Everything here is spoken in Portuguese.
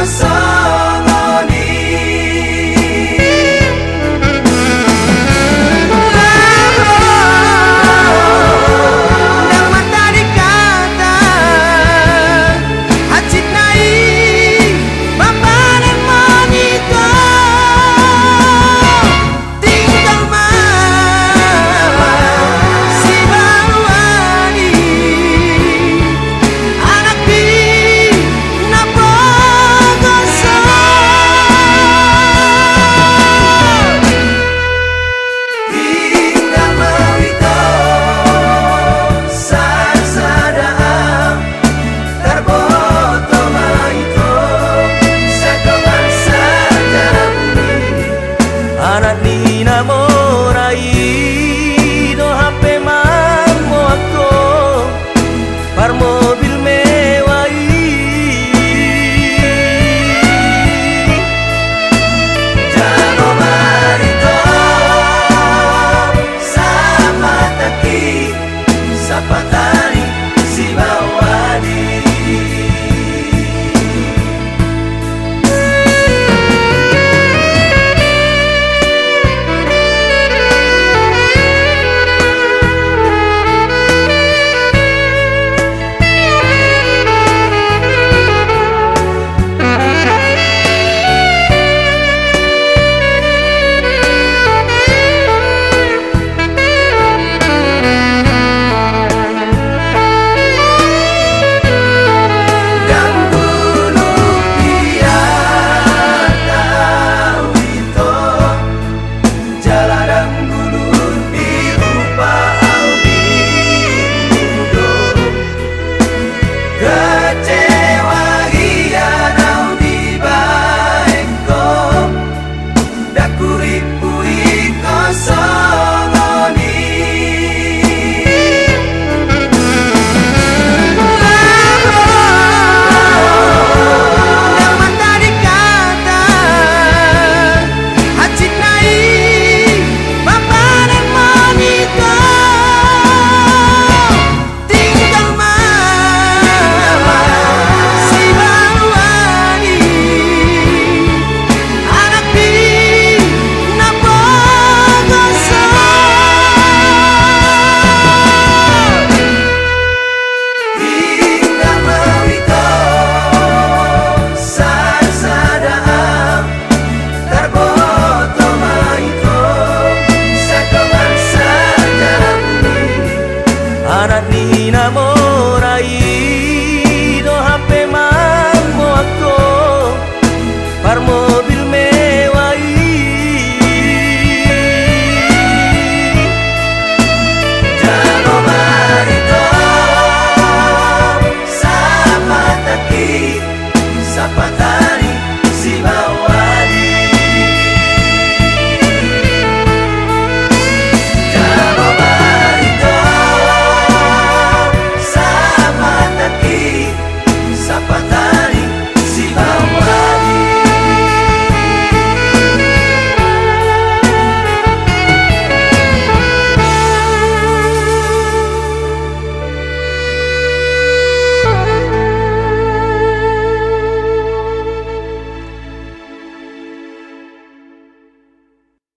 passar. 하나님.